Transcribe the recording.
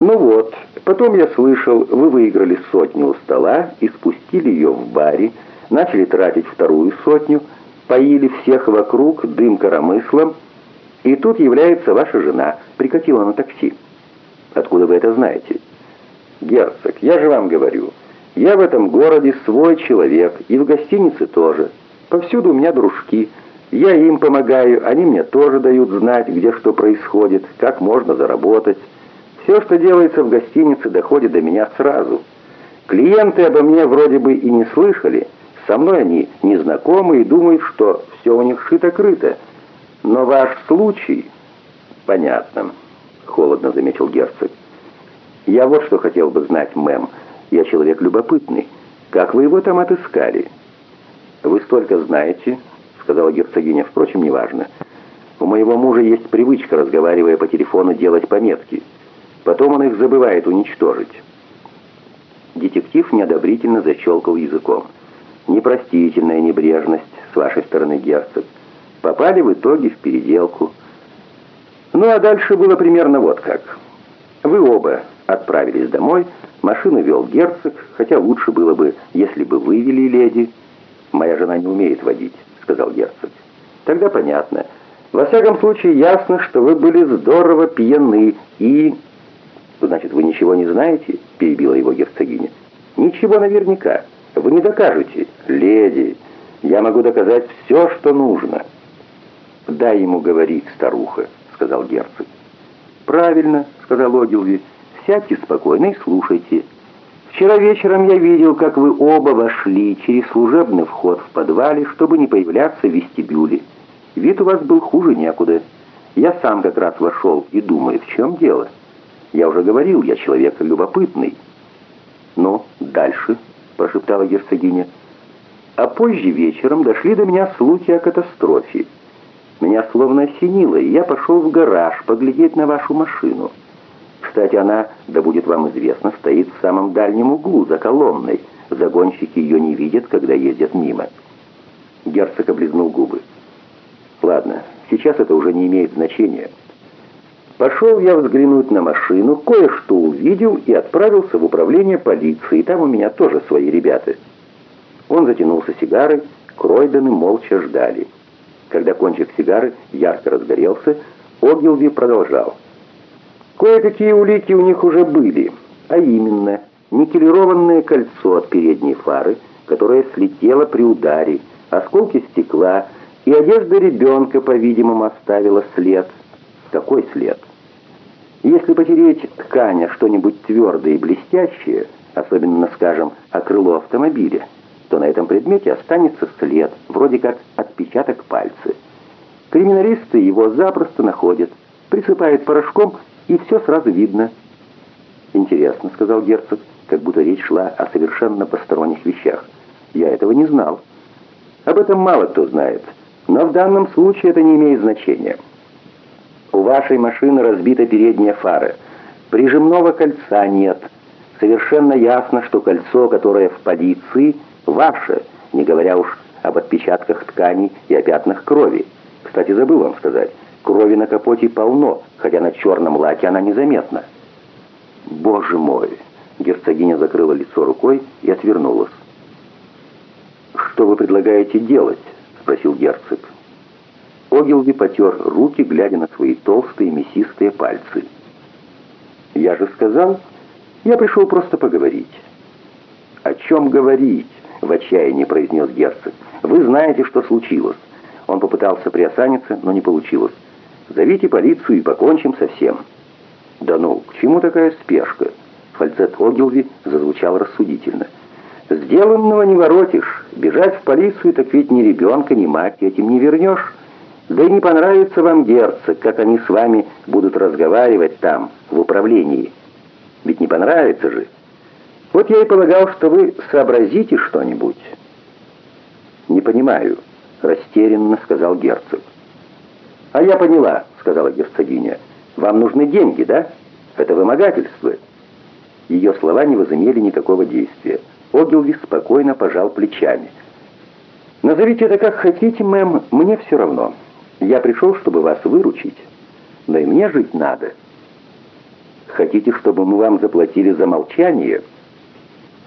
Ну вот, потом я слышал, вы выиграли сотню у стола и спустили ее в баре, начали тратить вторую сотню, поили всех вокруг дым коромыслом, и тут является ваша жена, прикатила на такси. Откуда вы это знаете? Герцог, я же вам говорю, я в этом городе свой человек, и в гостинице тоже. Повсюду у меня дружки. Я им помогаю, они мне тоже дают знать, где что происходит, как можно заработать. Все, что делается в гостинице, доходит до меня сразу. Клиенты обо мне вроде бы и не слышали. Со мной они не знакомы и думают, что все у них шито-крыто. Но ваш случай... Понятно, холодно заметил герцог. Я вот что хотел бы знать, мэм. Я человек любопытный. Как вы его там отыскали? Вы столько знаете, сказала герцогиня, впрочем, неважно. У моего мужа есть привычка, разговаривая по телефону, делать пометки. Потом он их забывает уничтожить. Детектив неодобрительно защелкал языком. Непростительная небрежность с вашей стороны, герцог. Попали в итоге в переделку. Ну а дальше было примерно вот как. Вы оба отправились домой, машину вел герцог, хотя лучше было бы, если бы вы вели леди. «Моя жена не умеет водить», — сказал герцог. «Тогда понятно. Во всяком случае, ясно, что вы были здорово пьяны и «Значит, вы ничего не знаете?» — перебила его герцогиня. «Ничего наверняка. Вы не докажете. Леди, я могу доказать все, что нужно». «Дай ему говорить, старуха», — сказал герцог. «Правильно», — сказал Огилви. «Сядьте спокойно и слушайте. Вчера вечером я видел, как вы оба вошли через служебный вход в подвале, чтобы не появляться в вестибюле. Вид у вас был хуже некуда. Я сам как раз вошел и думаю, в чем дело». Я уже говорил, я человек любопытный. Ну, дальше, прошептала герцогиня. А позже вечером дошли до меня слухи о катастрофе. Меня словно осенило, и я пошел в гараж поглядеть на вашу машину. Кстати, она, да будет вам известно, стоит в самом дальнем углу, за колонной. Загонщики ее не видят, когда ездят мимо. Герцог облизнул губы. Ладно, сейчас это уже не имеет значения. Пошел я взглянуть на машину, кое-что увидел и отправился в управление полиции. Там у меня тоже свои ребята. Он затянулся сигарой, Кройдены молча ждали. Когда кончик сигары ярко разгорелся, Огилви продолжал. Кое-какие улики у них уже были, а именно никелированное кольцо от передней фары, которое слетело при ударе, осколки стекла и одежда ребенка, по-видимому, оставила след. Какой след? Если потереть ткань что-нибудь твердое и блестящее, особенно, скажем, о крыло автомобиля, то на этом предмете останется след, вроде как отпечаток пальца. Криминалисты его запросто находят, присыпают порошком, и все сразу видно. «Интересно», — сказал герцог, как будто речь шла о совершенно посторонних вещах. «Я этого не знал». «Об этом мало кто знает, но в данном случае это не имеет значения». Вашей машины разбита передняя фара. Прижимного кольца нет. Совершенно ясно, что кольцо, которое в полиции, ваше, не говоря уж об отпечатках тканей и о пятнах крови. Кстати, забыл вам сказать, крови на капоте полно, хотя на черном лаке она незаметна. Боже мой! Герцогиня закрыла лицо рукой и отвернулась. «Что вы предлагаете делать?» — спросил герцог. Огилви потер руки, глядя на свои толстые мясистые пальцы. «Я же сказал, я пришел просто поговорить». «О чем говорить?» — в отчаянии произнес герцог. «Вы знаете, что случилось». Он попытался приосаниться, но не получилось. «Зовите полицию и покончим со всем». «Да ну, к чему такая спешка?» Фальцет Огилви зазвучал рассудительно. «Сделанного не воротишь. Бежать в полицию, так ведь ни ребенка, ни мать этим не вернешь». Да и не понравится вам, герцог, как они с вами будут разговаривать там, в управлении. Ведь не понравится же. Вот я и полагал, что вы сообразите что-нибудь. Не понимаю, растерянно сказал герцог. А я поняла, сказала герцогиня. Вам нужны деньги, да? Это вымогательство. Ее слова не возымели никакого действия. Огилви спокойно пожал плечами. «Назовите это как хотите, мэм, мне все равно». Я пришел, чтобы вас выручить, но и мне жить надо». Хотите, чтобы мы вам заплатили за молчание?»